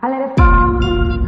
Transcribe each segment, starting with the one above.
I let it fall.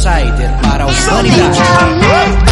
outsider para a humanidade.